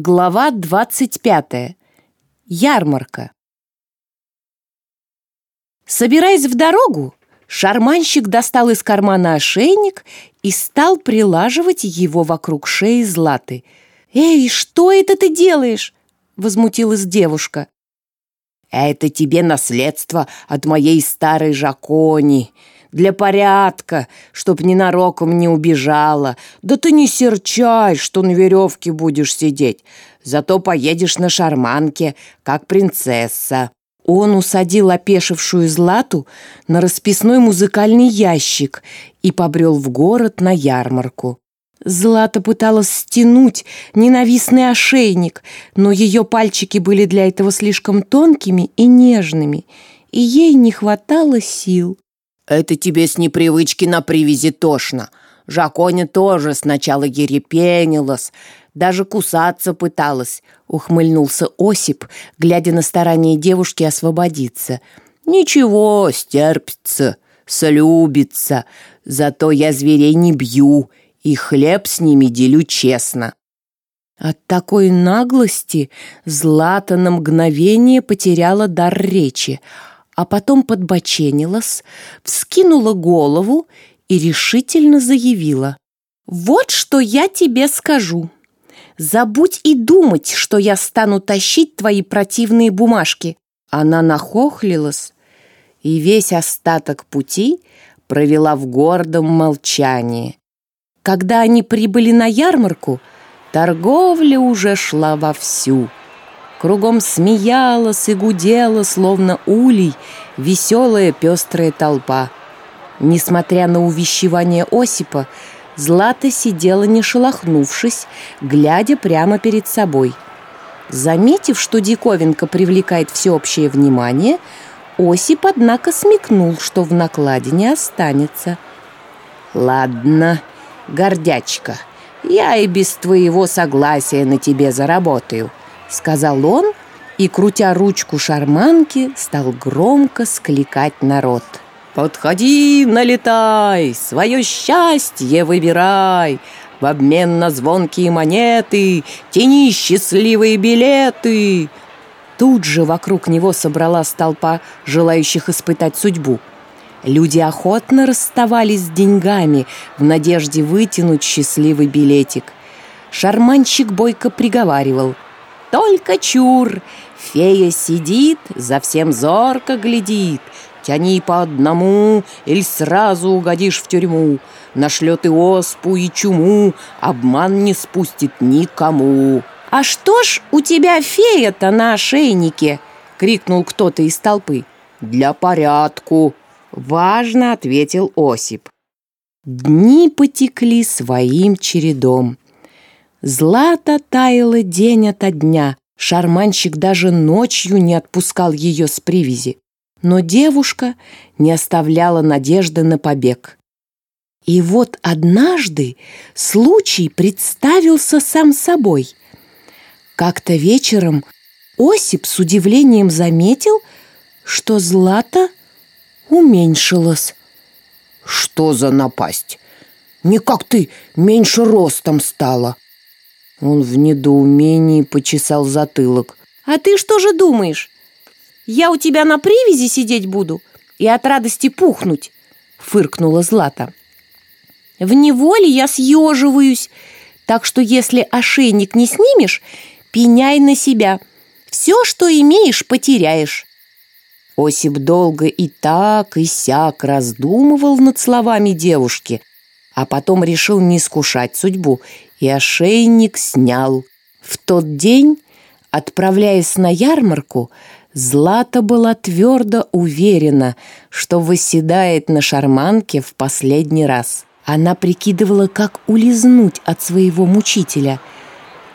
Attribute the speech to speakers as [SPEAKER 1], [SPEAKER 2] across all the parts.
[SPEAKER 1] Глава 25. Ярмарка. Собираясь в дорогу, шарманщик достал из кармана ошейник и стал прилаживать его вокруг шеи Златы. «Эй, что это ты делаешь?» — возмутилась девушка.
[SPEAKER 2] «Это тебе наследство от моей старой Жакони», для порядка, чтоб ненароком не убежала. Да ты не серчай, что на веревке будешь сидеть. Зато поедешь на шарманке, как принцесса».
[SPEAKER 1] Он усадил опешившую Злату на расписной музыкальный ящик и побрел в город на ярмарку. Злата пыталась стянуть ненавистный ошейник, но ее пальчики были для этого слишком тонкими и нежными, и ей не хватало сил.
[SPEAKER 2] «Это тебе с непривычки на привязи тошно. Жаконе тоже сначала ерепенилась, даже кусаться пыталась», — ухмыльнулся Осип, глядя на старание девушки освободиться. «Ничего, стерпится, слюбится, зато я зверей не бью и хлеб с ними делю честно».
[SPEAKER 1] От такой наглости Злата на мгновение потеряла дар речи — а потом подбоченилась, вскинула голову и решительно заявила. «Вот что я тебе скажу. Забудь и думать, что я стану тащить твои противные бумажки». Она нахохлилась и весь остаток пути провела в гордом молчании. Когда они прибыли на ярмарку, торговля уже шла вовсю. Кругом смеялась и гудела, словно улей, веселая пестрая толпа. Несмотря на увещевание Осипа, Злата сидела не шелохнувшись, глядя прямо перед собой. Заметив, что диковинка привлекает всеобщее внимание, Осип, однако, смекнул, что в накладе не останется.
[SPEAKER 2] «Ладно, гордячка, я и без твоего согласия на тебе заработаю»,
[SPEAKER 1] сказал он и, крутя ручку шарманки, стал громко скликать народ.
[SPEAKER 2] «Подходи, налетай, свое счастье выбирай, в обмен на звонкие монеты тяни счастливые билеты!»
[SPEAKER 1] Тут же вокруг него собралась толпа желающих испытать судьбу. Люди охотно расставались с деньгами в надежде вытянуть счастливый билетик. Шарманщик бойко приговаривал – только чур, фея сидит, за всем зорко глядит. Тяни по одному, или сразу угодишь в тюрьму. Нашлет и оспу, и чуму, обман не спустит никому. «А что ж у тебя фея-то на ошейнике?» — крикнул кто-то из толпы.
[SPEAKER 2] «Для порядку», — важно ответил Осип.
[SPEAKER 1] Дни потекли своим чередом. Злата таяла день ото дня. Шарманщик даже ночью не отпускал ее с привязи. Но девушка не оставляла надежды на побег. И вот однажды случай представился сам собой. Как-то вечером Осип с удивлением заметил, что Злата уменьшилась.
[SPEAKER 2] «Что за напасть? Не как ты меньше ростом стала!» Он в недоумении почесал затылок.
[SPEAKER 1] «А ты что же думаешь? Я у тебя на привязи сидеть буду и от радости пухнуть?» Фыркнула Злата. «В неволе я съеживаюсь, так что если ошейник не снимешь, пеняй на себя. Все, что имеешь, потеряешь». Осип долго и так, и сяк раздумывал над словами девушки, а потом решил не скушать судьбу и ошейник снял. В тот день, отправляясь на ярмарку, Злата была твердо уверена, что восседает на шарманке в последний раз. Она прикидывала, как улизнуть от своего мучителя,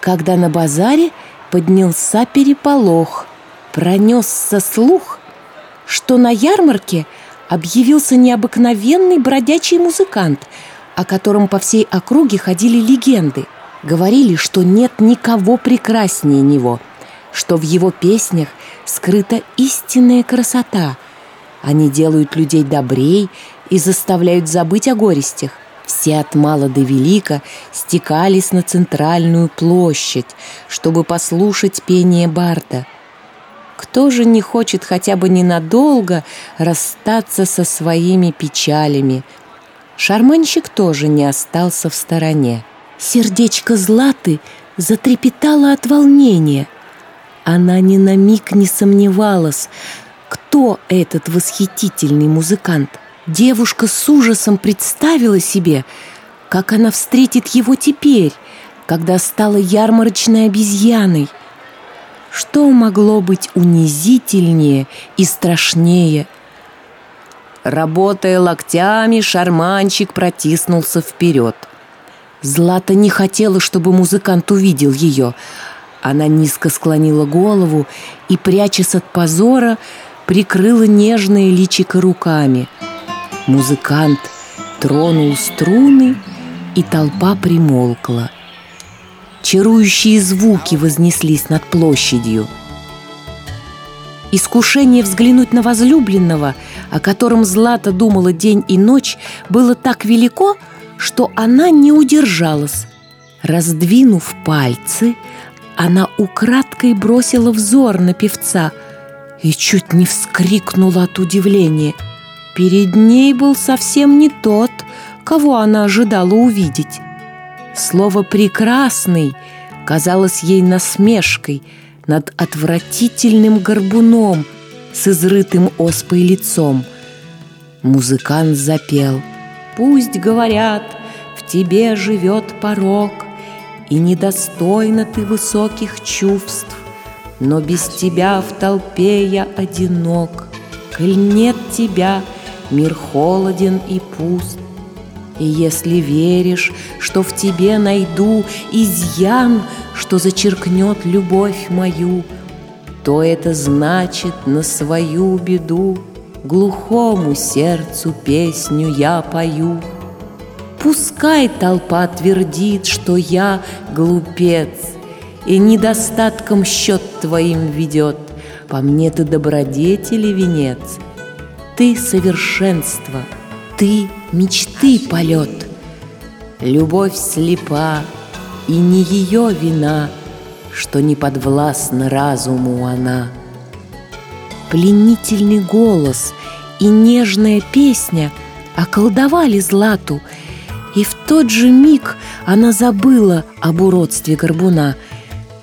[SPEAKER 1] когда на базаре поднялся переполох. Пронесся слух, что на ярмарке объявился необыкновенный бродячий музыкант – о котором по всей округе ходили легенды. Говорили, что нет никого прекраснее него, что в его песнях скрыта истинная красота. Они делают людей добрей и заставляют забыть о горестях. Все от мала до велика стекались на центральную площадь, чтобы послушать пение Барда. Кто же не хочет хотя бы ненадолго расстаться со своими печалями? Шарманщик тоже не остался в стороне. Сердечко Златы затрепетало от волнения. Она ни на миг не сомневалась, кто этот восхитительный музыкант – Девушка с ужасом представила себе, как она встретит его теперь, когда стала ярмарочной обезьяной. Что могло быть унизительнее и страшнее? Работая локтями, шарманщик протиснулся вперед. Злата не хотела, чтобы музыкант увидел ее. Она низко склонила голову и, прячась от позора, прикрыла нежное личико руками – Музыкант тронул струны, и толпа примолкла. Чарующие звуки вознеслись над площадью. Искушение взглянуть на возлюбленного, о котором Злата думала день и ночь, было так велико, что она не удержалась. Раздвинув пальцы, она украдкой бросила взор на певца и чуть не вскрикнула от удивления – Перед ней был совсем не тот, кого она ожидала увидеть. Слово «прекрасный» казалось ей насмешкой над отвратительным горбуном с изрытым оспой лицом. Музыкант запел «Пусть говорят, в тебе живет порог, и недостойна ты высоких чувств, но без тебя в толпе я одинок, коль нет тебя — Мир холоден и пуст. И если веришь, что в тебе найду изъян, что зачеркнет любовь мою, то это значит на свою беду. Глухому сердцу песню я пою. Пускай толпа твердит, что я глупец, И недостатком счет твоим ведет, По мне ты добродетели венец — ты совершенство, ты мечты полет. Любовь слепа, и не ее вина, Что не подвластна разуму она. Пленительный голос и нежная песня Околдовали Злату, И в тот же миг она забыла об уродстве горбуна.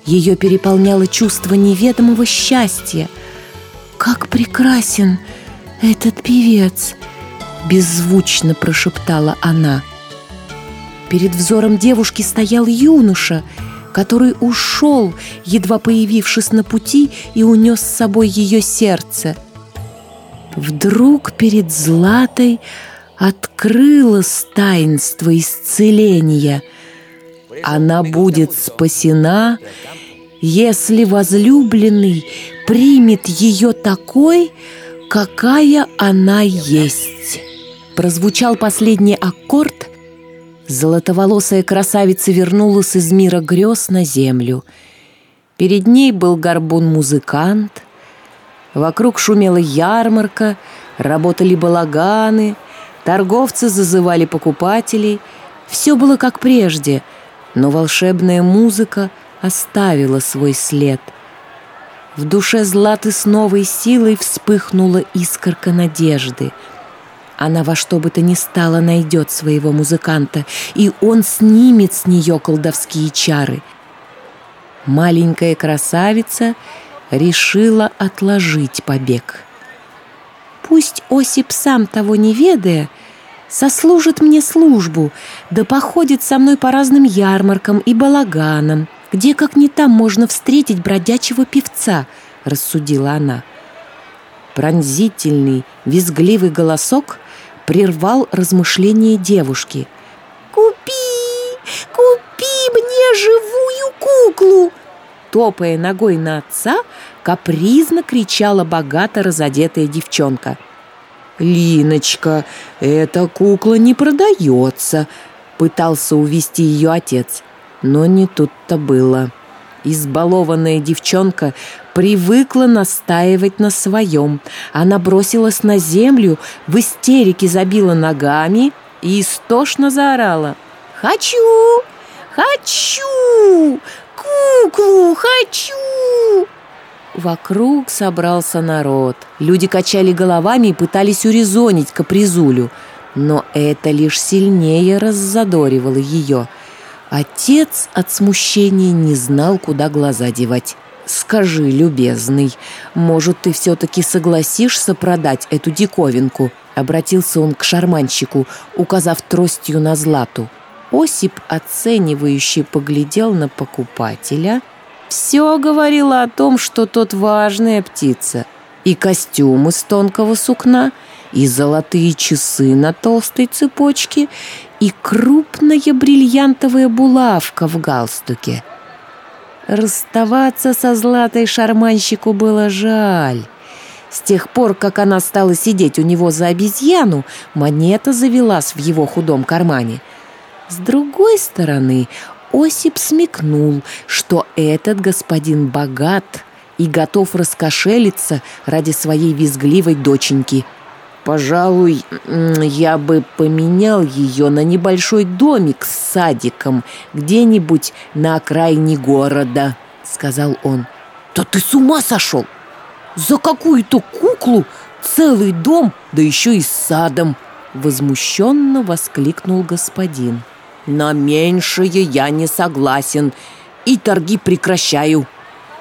[SPEAKER 1] Ее переполняло чувство неведомого счастья. Как прекрасен «Этот певец!» — беззвучно прошептала она. Перед взором девушки стоял юноша, который ушел, едва появившись на пути, и унес с собой ее сердце. Вдруг перед Златой открылось таинство исцеления. Она будет спасена, если возлюбленный примет ее такой, какая она есть. Прозвучал последний аккорд, золотоволосая красавица вернулась из мира грез на землю. Перед ней был горбун-музыкант, вокруг шумела ярмарка, работали балаганы, торговцы зазывали покупателей. Все было как прежде, но волшебная музыка оставила свой след – в душе Златы с новой силой вспыхнула искорка надежды. Она во что бы то ни стало найдет своего музыканта, и он снимет с нее колдовские чары. Маленькая красавица решила отложить побег. Пусть Осип сам того не ведая, сослужит мне службу, да походит со мной по разным ярмаркам и балаганам, где, как не там, можно встретить бродячего певца, рассудила она. Пронзительный, визгливый голосок прервал размышления девушки. «Купи! Купи мне живую куклу!» Топая ногой на отца, капризно кричала богато разодетая девчонка. «Линочка, эта кукла не продается!» Пытался увести ее отец. Но не тут-то было. Избалованная девчонка привыкла настаивать на своем. Она бросилась на землю, в истерике забила ногами и истошно заорала. «Хочу! Хочу! Куклу хочу!» Вокруг собрался народ. Люди качали головами и пытались урезонить капризулю. Но это лишь сильнее раззадоривало ее. Отец от смущения не знал, куда глаза девать. «Скажи, любезный, может, ты все-таки согласишься продать эту диковинку?» Обратился он к шарманщику, указав тростью на злату. Осип, оценивающе поглядел на покупателя. Все говорило о том, что тот важная птица. И костюм из тонкого сукна, и золотые часы на толстой цепочке, и крупная бриллиантовая булавка в галстуке. Расставаться со златой шарманщику было жаль. С тех пор, как она стала сидеть у него за обезьяну, монета завелась в его худом кармане. С другой стороны, Осип смекнул, что этот господин богат и готов раскошелиться ради своей визгливой доченьки – Пожалуй, я бы поменял ее на небольшой домик с садиком где-нибудь на окраине города, сказал он. Да ты с ума сошел! За какую-то куклу целый дом, да еще и с садом! Возмущенно воскликнул господин. На меньшее я не согласен и торги прекращаю,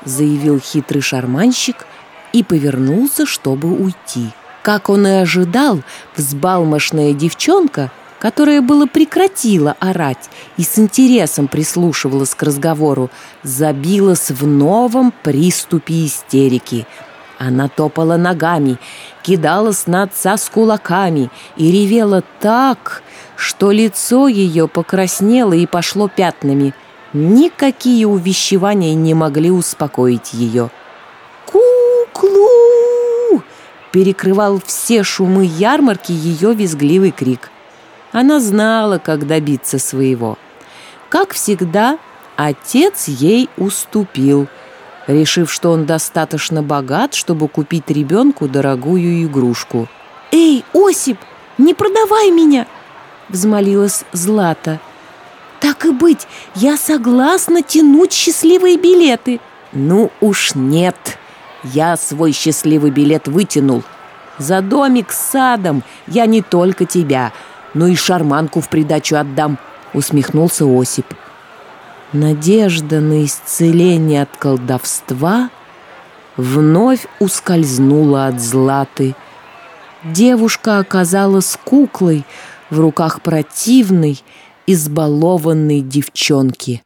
[SPEAKER 1] заявил хитрый шарманщик и повернулся, чтобы уйти. Как он и ожидал, взбалмошная девчонка, которая было прекратила орать и с интересом прислушивалась к разговору, забилась в новом приступе истерики. Она топала ногами, кидалась на отца с кулаками и ревела так, что лицо ее покраснело и пошло пятнами. Никакие увещевания не могли успокоить ее. «Куклу!» Перекрывал все шумы ярмарки ее визгливый крик. Она знала, как добиться своего. Как всегда, отец ей уступил, решив, что он достаточно богат, чтобы купить ребенку дорогую игрушку. «Эй, Осип, не продавай меня!» — взмолилась Злата. «Так и быть, я согласна тянуть счастливые билеты!» «Ну уж нет!» Я свой счастливый билет вытянул. За домик с садом я не только тебя, но и шарманку в придачу отдам, усмехнулся Осип. Надежда на исцеление от колдовства вновь ускользнула от Златы. Девушка оказалась куклой в руках противной, избалованной девчонки.